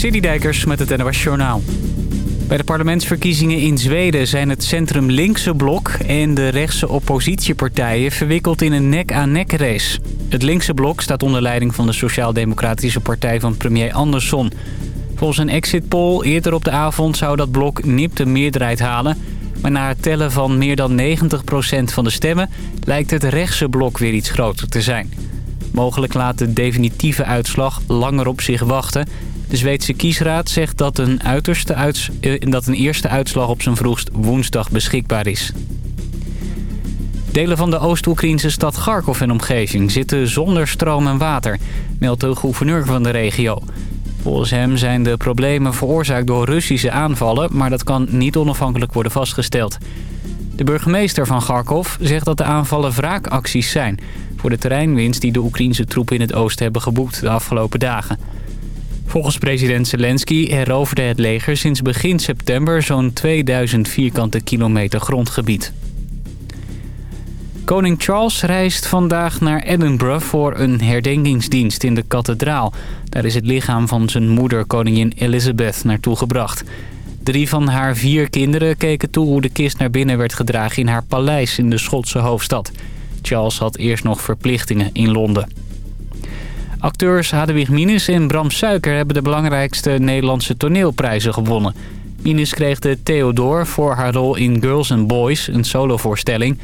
Citydijkers met het NOS Journaal. Bij de parlementsverkiezingen in Zweden zijn het centrum-linkse blok... en de rechtse oppositiepartijen verwikkeld in een nek-aan-nek race. Het linkse blok staat onder leiding van de Sociaal-Democratische Partij van premier Andersson. Volgens een exit poll eerder op de avond zou dat blok nipt de meerderheid halen... maar na het tellen van meer dan 90% van de stemmen... lijkt het rechtse blok weer iets groter te zijn... Mogelijk laat de definitieve uitslag langer op zich wachten. De Zweedse kiesraad zegt dat een, uiterste eh, dat een eerste uitslag op zijn vroegst woensdag beschikbaar is. Delen van de Oost-Oekraïnse stad Kharkov en omgeving zitten zonder stroom en water, meldt de gouverneur van de regio. Volgens hem zijn de problemen veroorzaakt door Russische aanvallen, maar dat kan niet onafhankelijk worden vastgesteld. De burgemeester van Kharkov zegt dat de aanvallen wraakacties zijn voor de terreinwinst die de Oekraïnse troepen in het oosten hebben geboekt de afgelopen dagen. Volgens president Zelensky heroverde het leger sinds begin september zo'n 2000 vierkante kilometer grondgebied. Koning Charles reist vandaag naar Edinburgh voor een herdenkingsdienst in de kathedraal. Daar is het lichaam van zijn moeder, koningin Elizabeth, naartoe gebracht. Drie van haar vier kinderen keken toe hoe de kist naar binnen werd gedragen in haar paleis in de Schotse hoofdstad. Charles had eerst nog verplichtingen in Londen. Acteurs Hadewig Minus en Bram Suiker hebben de belangrijkste Nederlandse toneelprijzen gewonnen. Minus kreeg de Theodor voor haar rol in Girls and Boys, een solovoorstelling.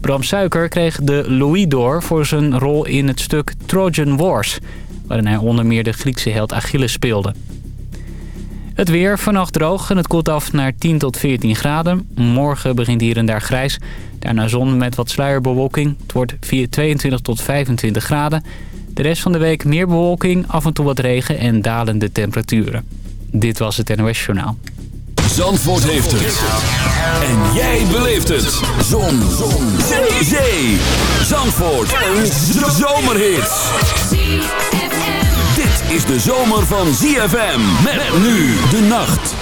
Bram Suiker kreeg de Louis d'Or voor zijn rol in het stuk Trojan Wars... waarin hij onder meer de Griekse held Achilles speelde. Het weer, vannacht droog en het koelt af naar 10 tot 14 graden. Morgen begint hier en daar grijs. Daarna zon met wat sluierbewolking. Het wordt 22 tot 25 graden. De rest van de week meer bewolking, af en toe wat regen en dalende temperaturen. Dit was het NOS Journaal. Zandvoort heeft het. En jij beleeft het. Zon. zon. Zee. Zee. Zandvoort. Een zomerhit. Dit is de zomer van ZFM. Met nu de nacht.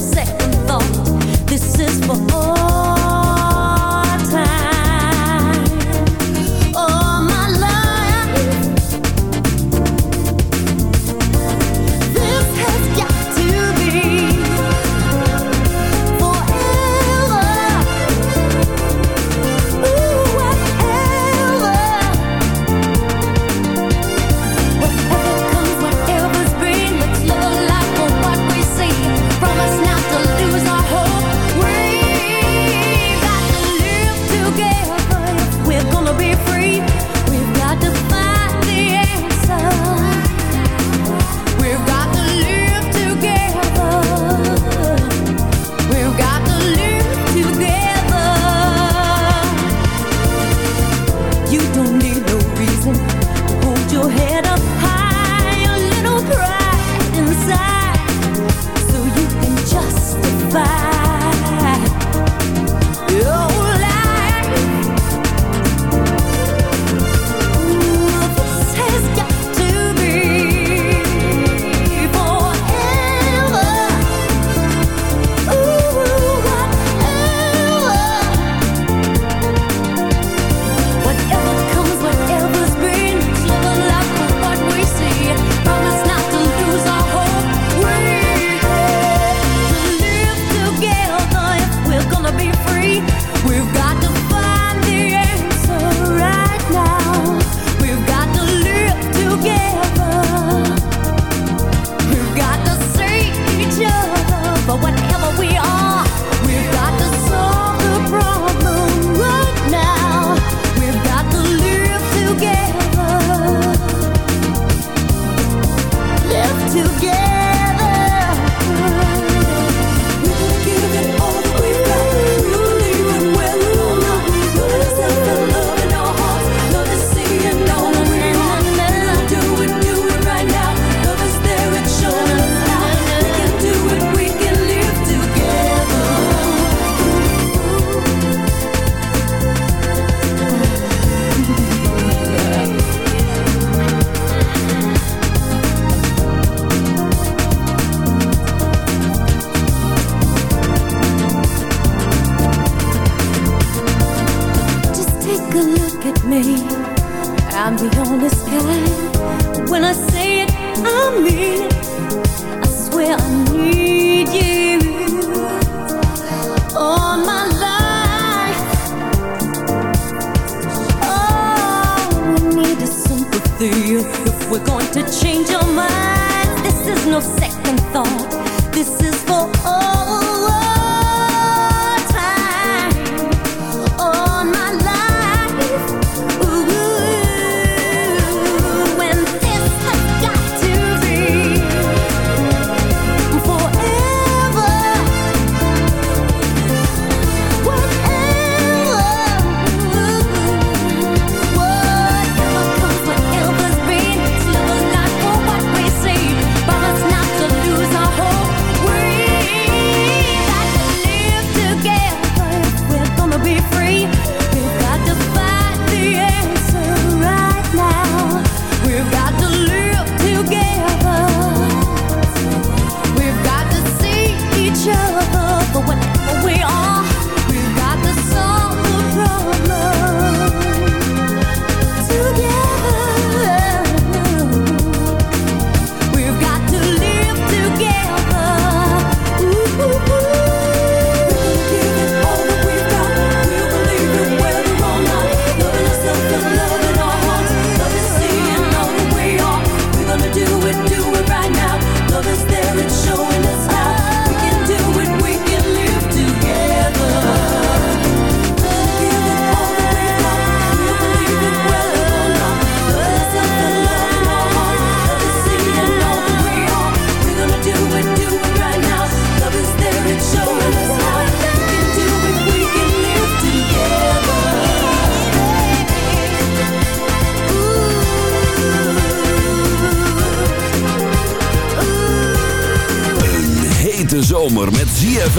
second thought. This is for.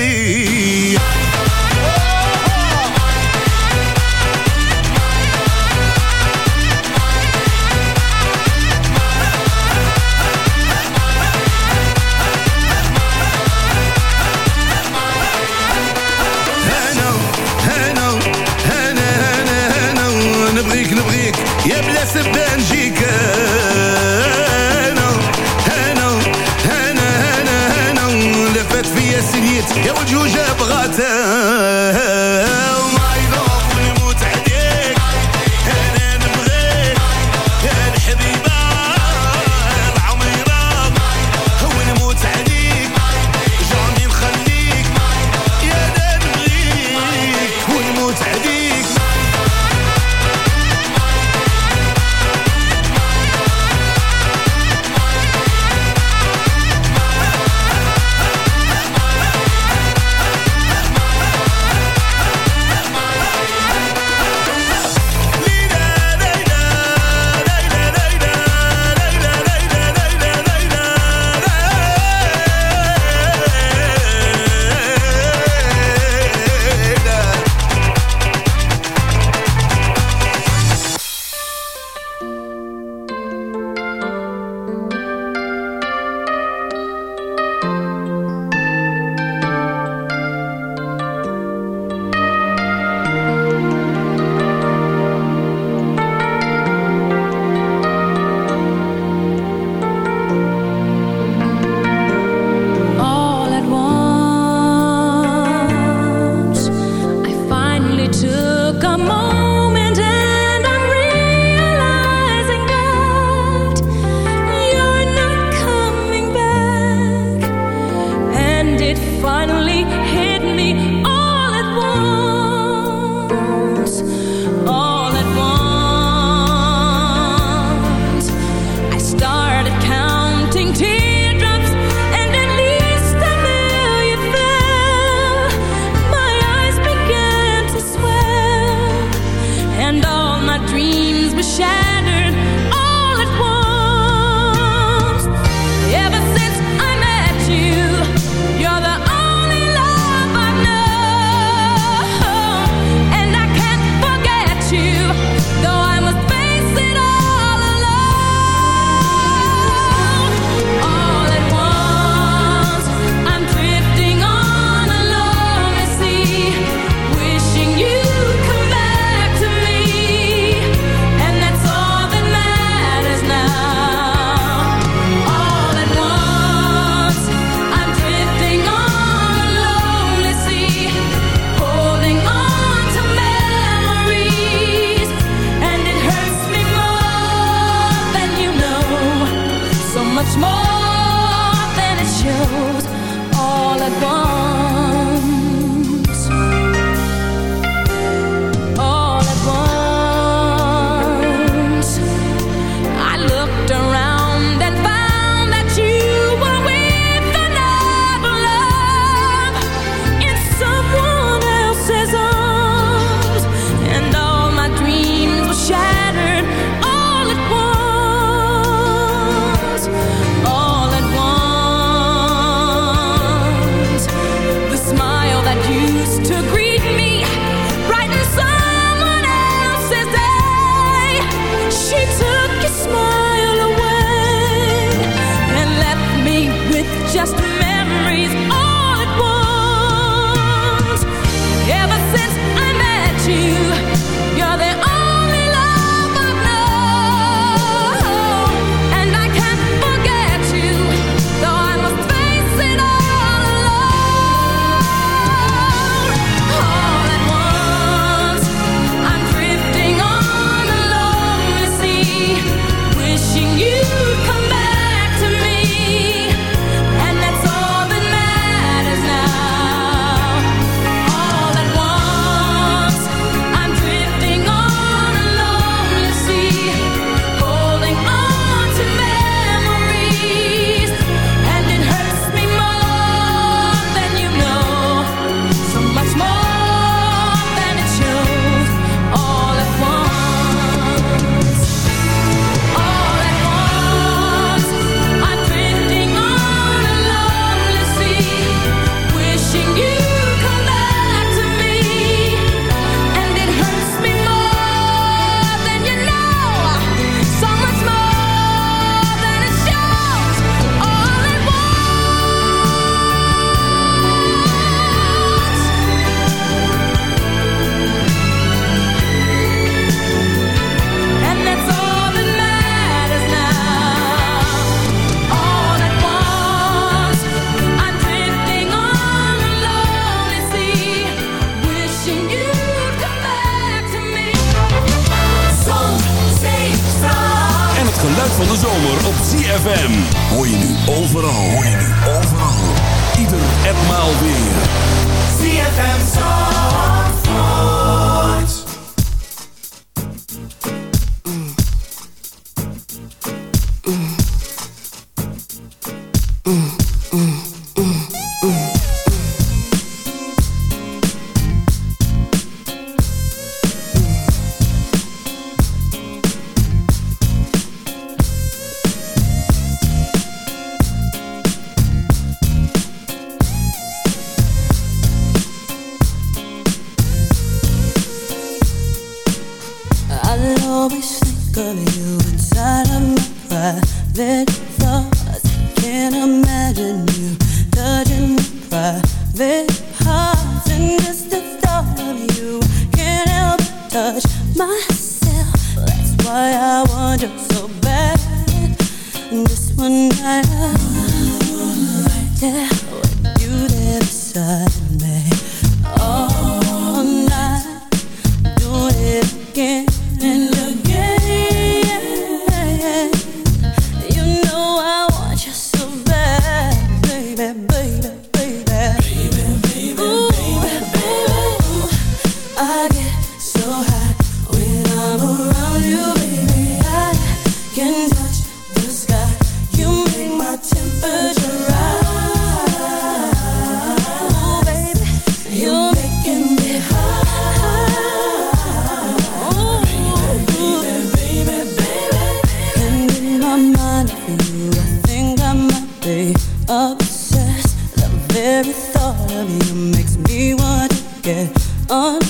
be. Van de zomer op ZFM. Hoor je nu overal, hoor je nu overal. Ieder en maal weer. ZFM Zandvoort. again.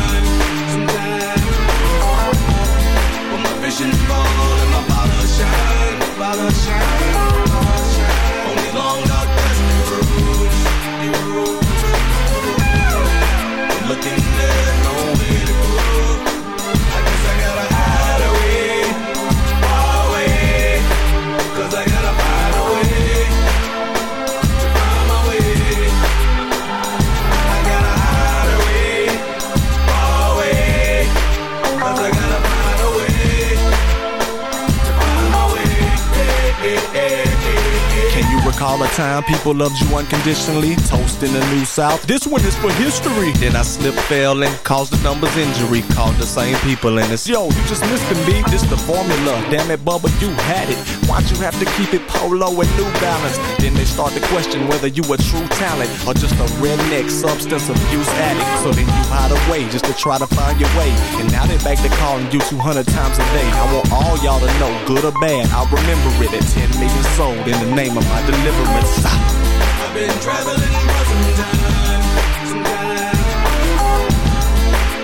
people loved you unconditionally? Toast in the New South. This one is for history. Then I slipped, fell, and caused the numbers injury. Called the same people, and it's yo, you just missed the beat. This the formula. Damn it, Bubba, you had it. Why'd you have to keep it polo and New Balance? Then they start to question whether you a true talent or just a redneck substance abuse addict. So then you hide away just to try to find your way. And now they back to calling you 200 times a day. I want all y'all to know, good or bad, I'll remember it at 10 million sold in the name of my deliverance. I've been traveling for some time, some time.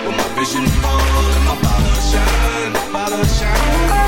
But my vision fall and my bottle shine, bottle shine,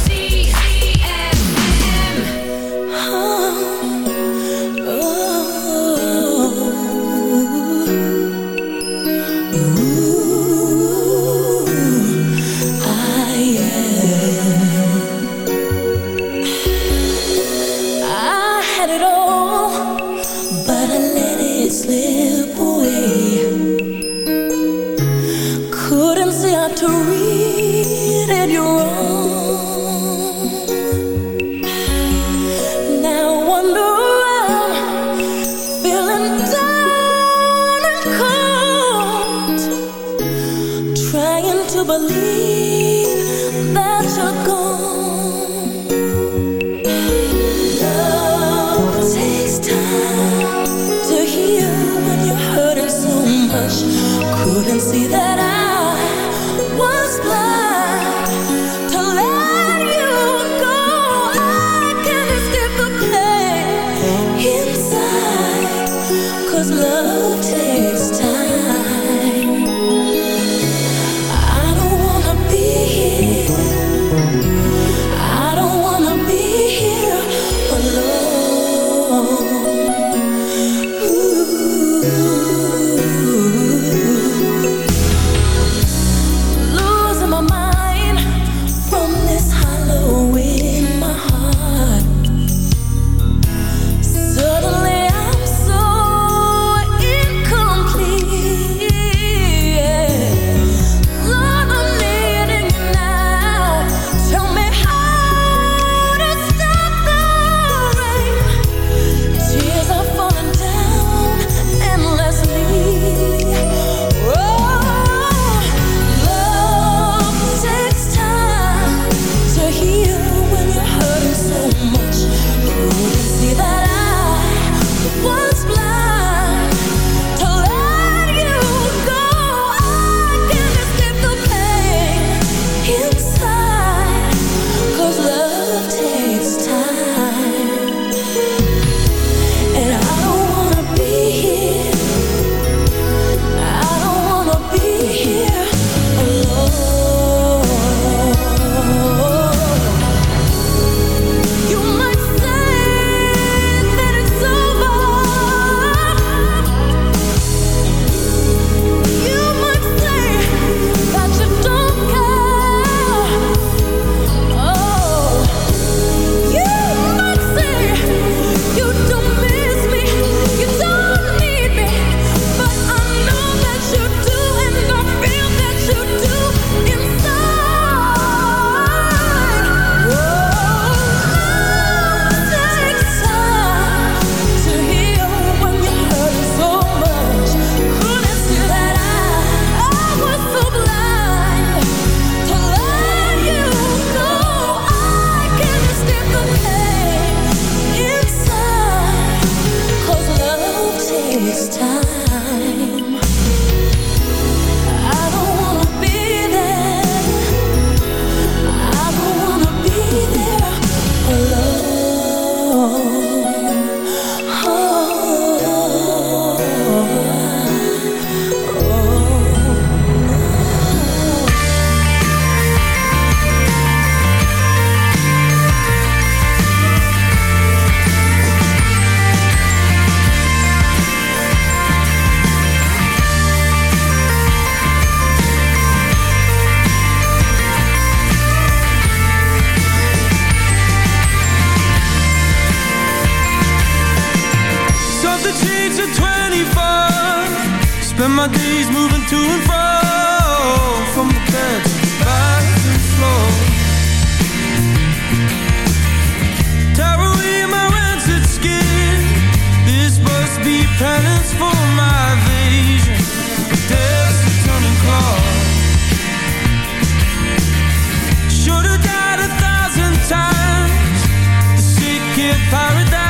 Spend my days moving to and fro From the bed to the bathroom floor. Tear away my rancid skin This must be penance for my evasion Death's a turning clock. Should've died a thousand times. The sick can't power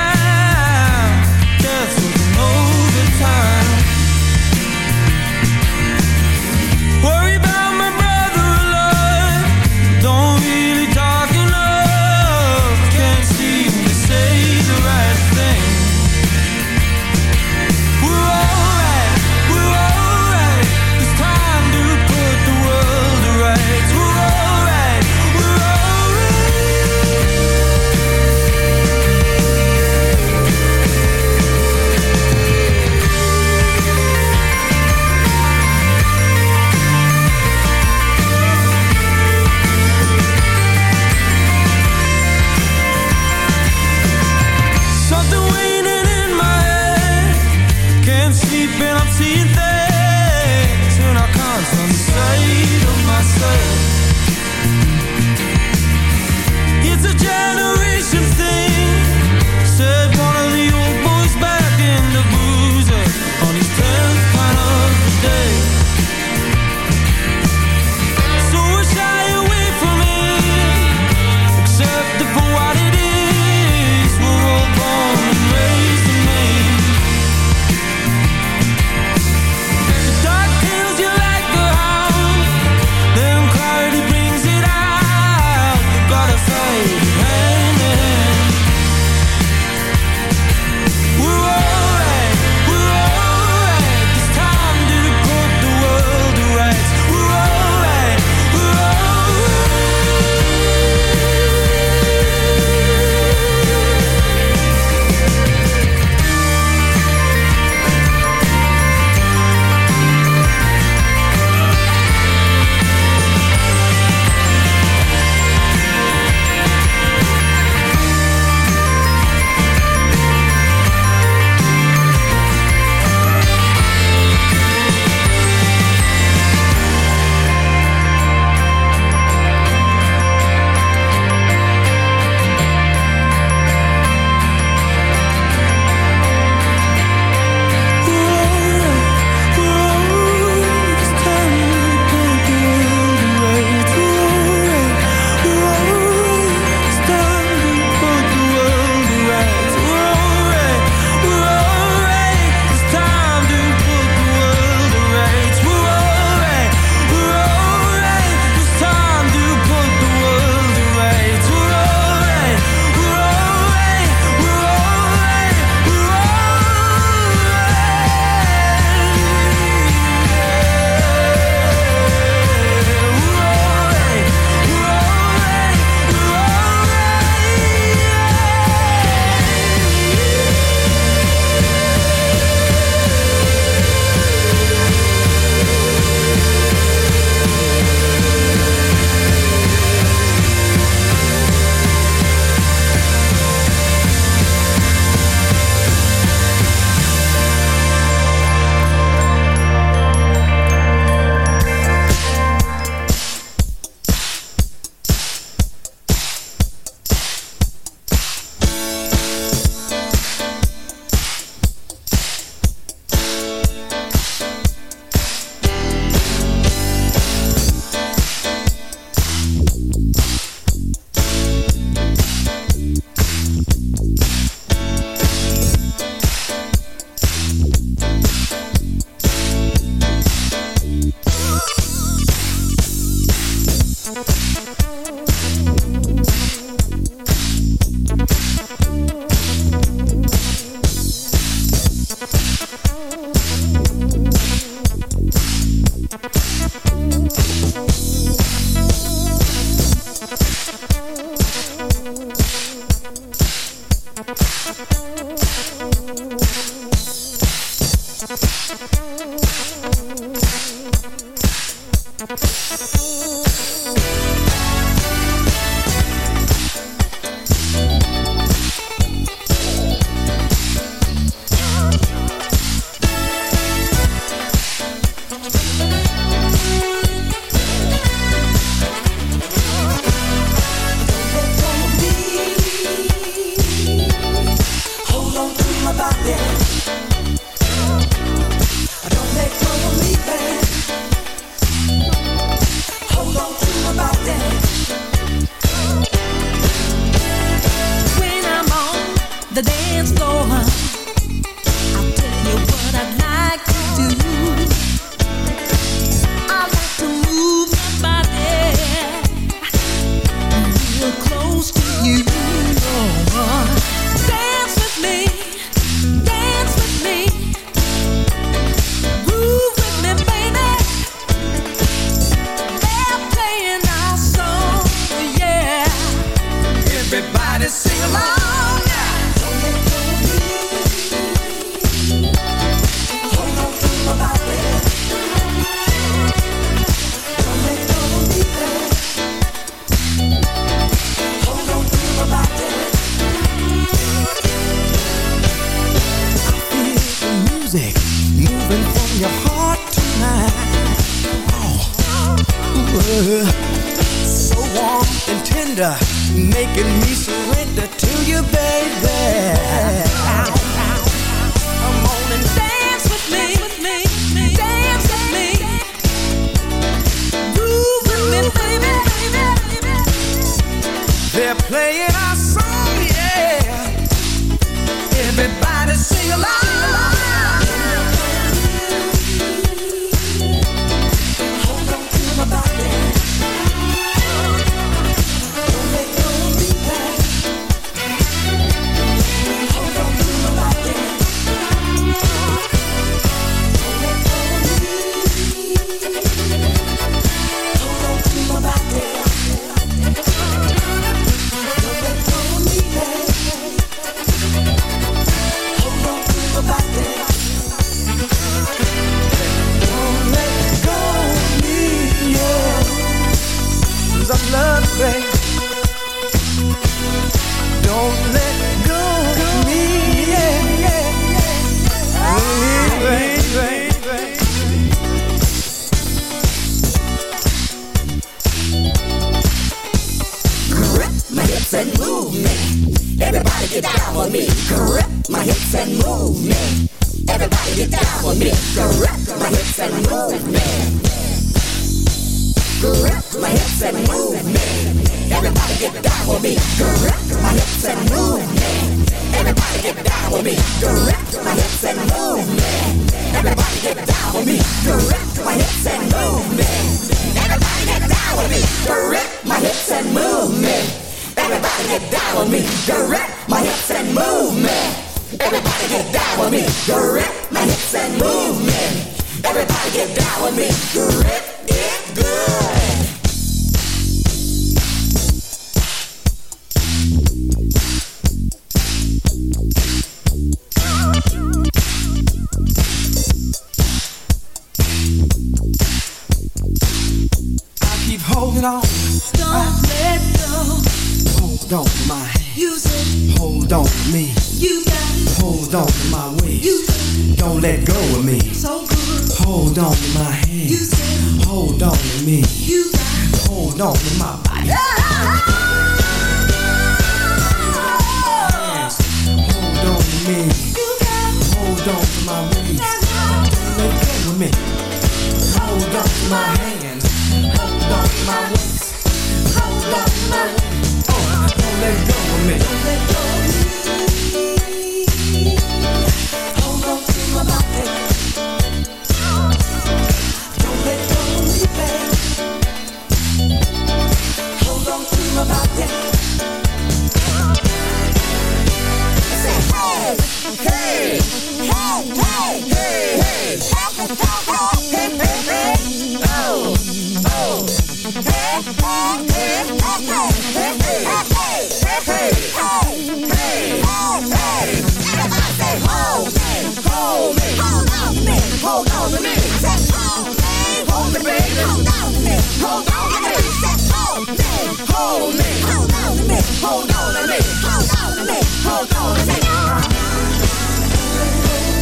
Hold on a minute. Hold on a minute. Hold on a minute.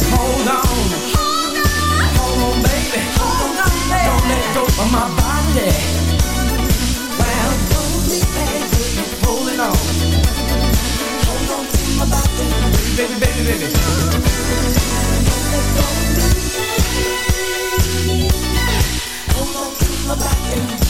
Hold on. Hold on. Hold on, baby. Hold on, baby. Don't let go of my body. Well, hold me, baby. Hold it on. Hold on to my body. Baby, baby, baby. Hold on to my body.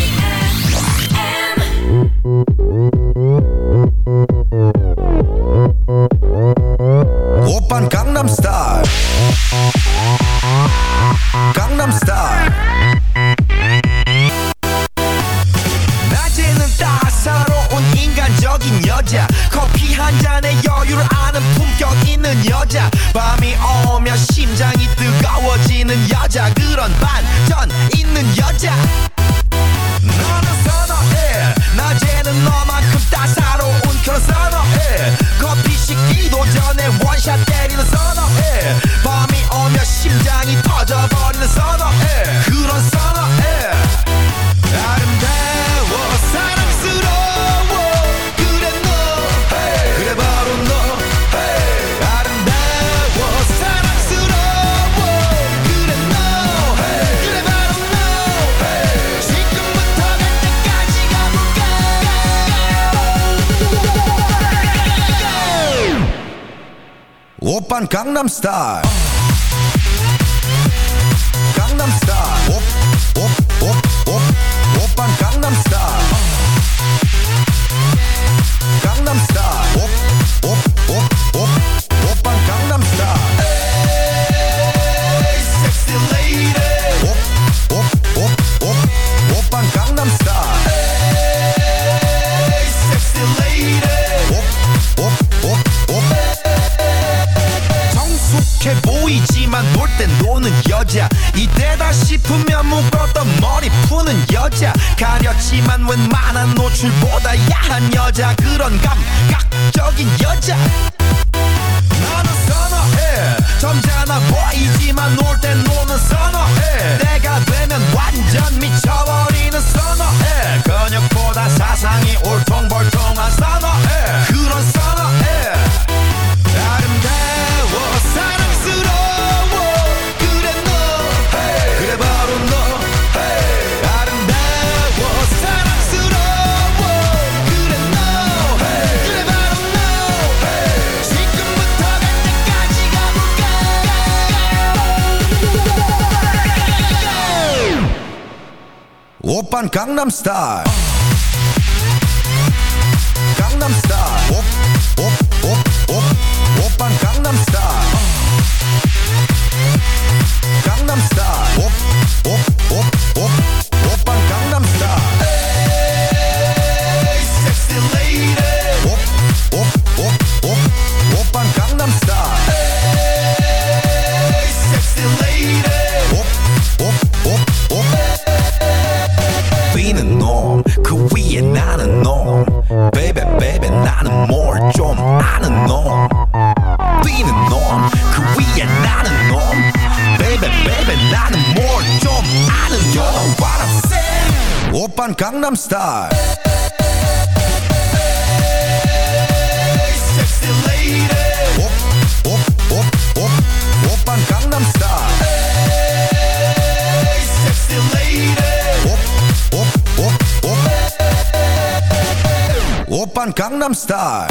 Gangnam Style. Electron Cup I'm star. gangnam style.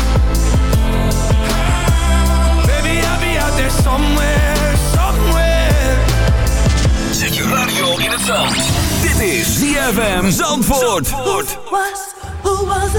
Het. Dit is ZFM Zandvoort. was, who was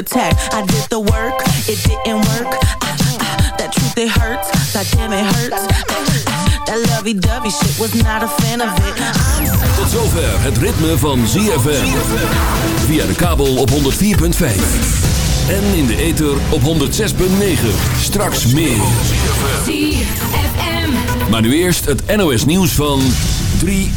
attack. I did the work, it didn't work. Ah, ah, that truth, it hurts. God damn, it hurts. Ah, ah, that lovey-dovey shit was not a fan of it. Tot zover het ritme van ZFM. Via de kabel op 104.5. En in de ether op 106.9. Straks meer. Maar nu eerst het NOS nieuws van 3